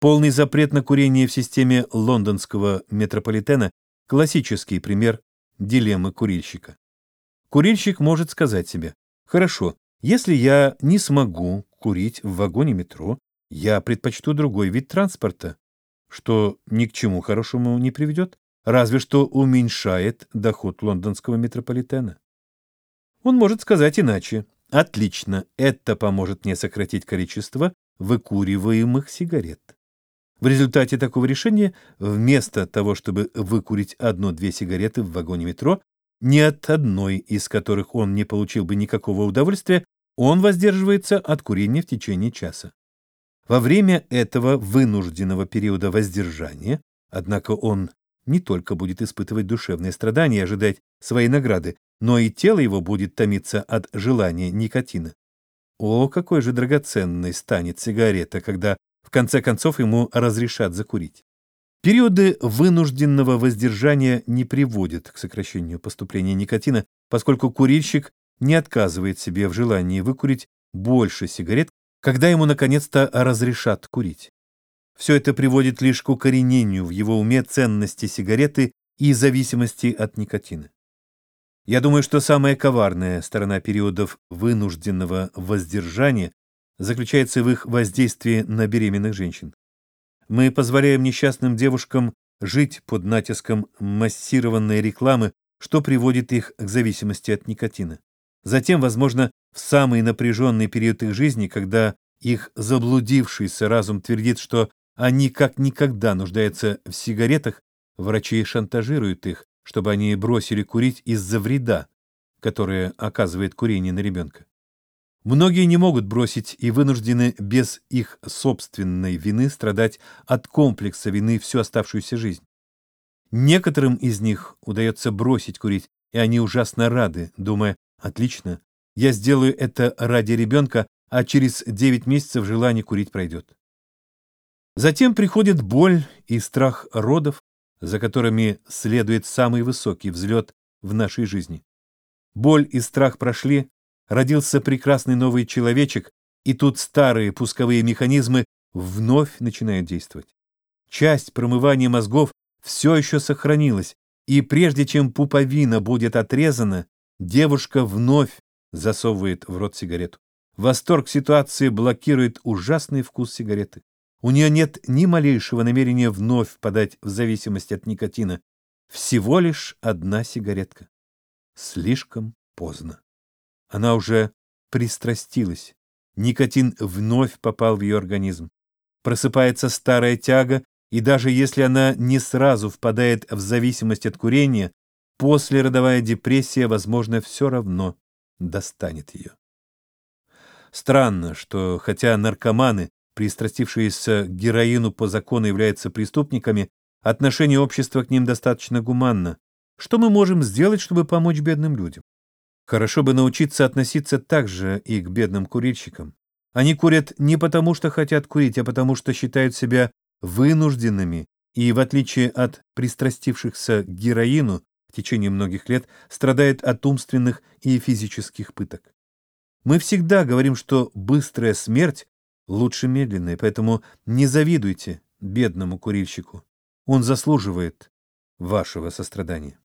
Полный запрет на курение в системе лондонского метрополитена – классический пример дилеммы курильщика. Курильщик может сказать себе, хорошо, если я не смогу курить в вагоне метро, я предпочту другой вид транспорта, что ни к чему хорошему не приведет, разве что уменьшает доход лондонского метрополитена. Он может сказать иначе. Отлично, это поможет мне сократить количество выкуриваемых сигарет. В результате такого решения, вместо того, чтобы выкурить одну-две сигареты в вагоне метро, ни от одной из которых он не получил бы никакого удовольствия, он воздерживается от курения в течение часа. Во время этого вынужденного периода воздержания, однако он не только будет испытывать душевные страдания и ожидать своей награды, но и тело его будет томиться от желания никотина. О, какой же драгоценной станет сигарета, когда в конце концов ему разрешат закурить. Периоды вынужденного воздержания не приводят к сокращению поступления никотина, поскольку курильщик не отказывает себе в желании выкурить больше сигарет, когда ему наконец-то разрешат курить. Все это приводит лишь к укоренению в его уме ценности сигареты и зависимости от никотина. Я думаю, что самая коварная сторона периодов вынужденного воздержания заключается в их воздействии на беременных женщин. Мы позволяем несчастным девушкам жить под натиском массированной рекламы, что приводит их к зависимости от никотина. Затем, возможно, в самый напряженный период их жизни, когда их заблудившийся разум твердит, что они как никогда нуждаются в сигаретах, врачи шантажируют их, чтобы они бросили курить из-за вреда, которое оказывает курение на ребенка. Многие не могут бросить и вынуждены без их собственной вины страдать от комплекса вины всю оставшуюся жизнь. Некоторым из них удается бросить курить, и они ужасно рады, думая, отлично, я сделаю это ради ребенка, а через 9 месяцев желание курить пройдет. Затем приходит боль и страх родов, за которыми следует самый высокий взлет в нашей жизни. Боль и страх прошли, родился прекрасный новый человечек, и тут старые пусковые механизмы вновь начинают действовать. Часть промывания мозгов все еще сохранилась, и прежде чем пуповина будет отрезана, девушка вновь засовывает в рот сигарету. Восторг ситуации блокирует ужасный вкус сигареты. У нее нет ни малейшего намерения вновь впадать в зависимость от никотина. Всего лишь одна сигаретка. Слишком поздно. Она уже пристрастилась. Никотин вновь попал в ее организм. Просыпается старая тяга, и даже если она не сразу впадает в зависимость от курения, послеродовая депрессия, возможно, все равно достанет ее. Странно, что хотя наркоманы, пристрастившиеся к героину по закону являются преступниками, отношение общества к ним достаточно гуманно. Что мы можем сделать, чтобы помочь бедным людям? Хорошо бы научиться относиться так же и к бедным курильщикам. Они курят не потому, что хотят курить, а потому, что считают себя вынужденными и, в отличие от пристрастившихся к героину, в течение многих лет страдают от умственных и физических пыток. Мы всегда говорим, что быстрая смерть лучше медленной, поэтому не завидуйте бедному курильщику. Он заслуживает вашего сострадания.